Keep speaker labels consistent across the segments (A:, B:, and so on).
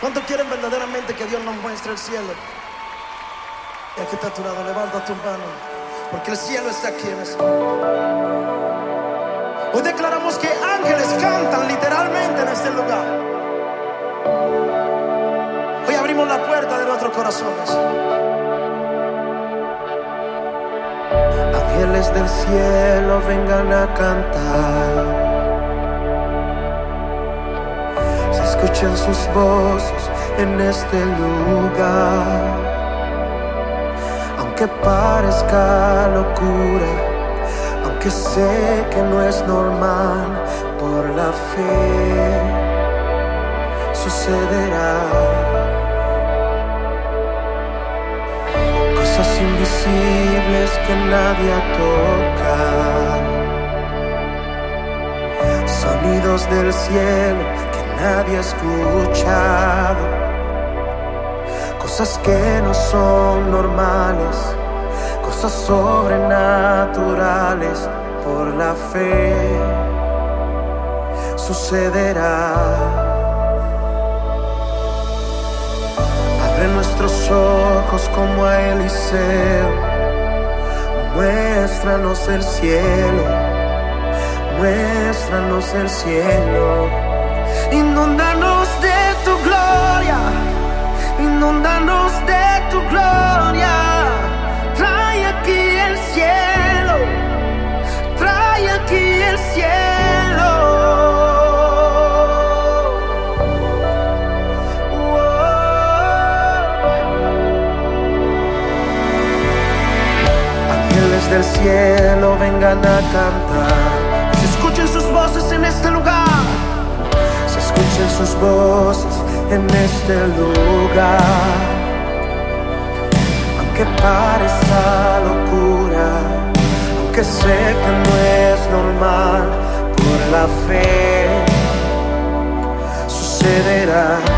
A: ¿Cuántos quieren verdaderamente que Dios nos muestre el cielo? Y aquí está a tu lado, levanta tu mano. Porque el cielo está aquí en este Hoy declaramos que ángeles cantan literalmente en este lugar. Hoy abrimos la puerta de nuestros corazones.
B: Ángeles del cielo vengan a cantar. Se escuchan sus voces en este lugar. Aunque parezca locura, aunque sé que no es normal, por la fe sucederá. Cosas invisibles que nadie ha tocado. Sonidos del cielo nadie ha escuchado. Cosas que no son normales. Cosas sobrenaturales por la fe. Sucederá. Abre nuestros ojos como a Eliseo. Muéstranos el cielo. Muéstranos el cielo. Inúndanos de tu gloria. Inúndanos de tu gloria. Trae aquí el cielo. Trae aquí el cielo. Ángeles del cielo vengan a cantar. Se escuchen sus voces en este lugar. Sus voces en este lugar. Aunque parezca locura, aunque sé que no es normal, por la fe sucederá.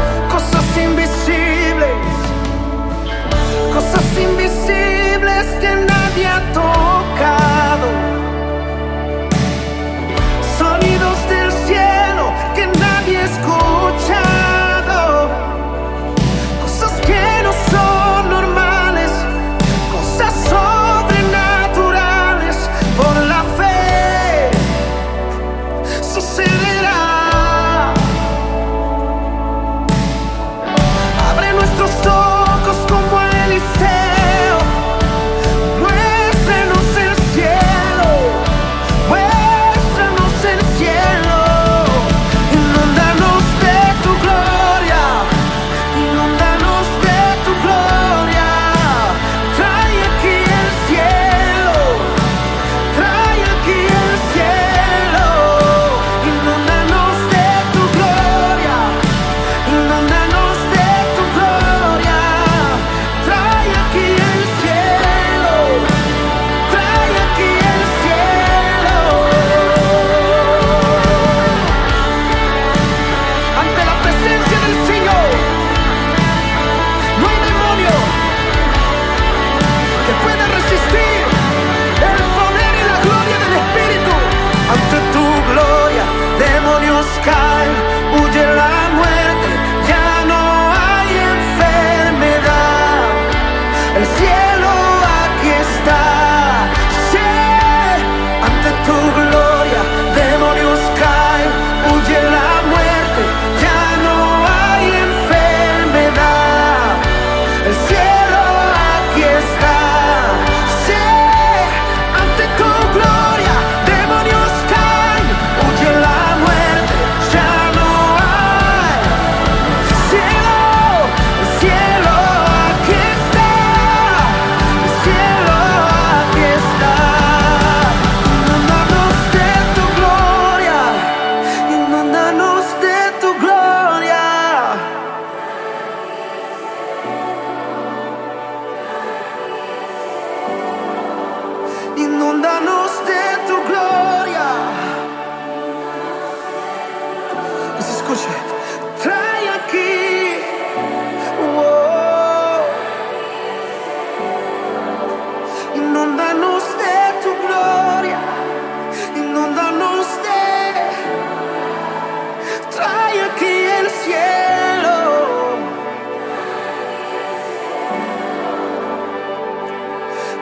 B: gloria, demonios caen.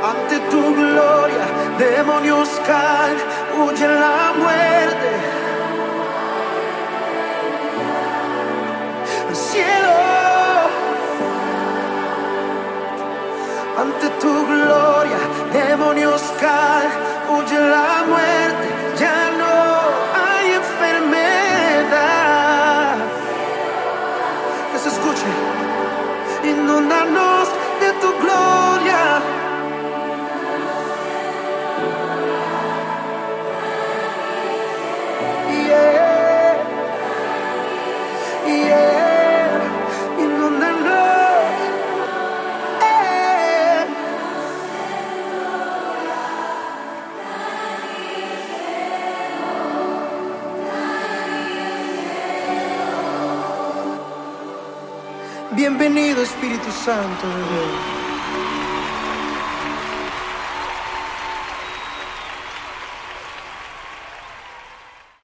B: Ante tu gloria, demonios caen, huye la muerte. Bienvenido Espíritu Santo de Dios.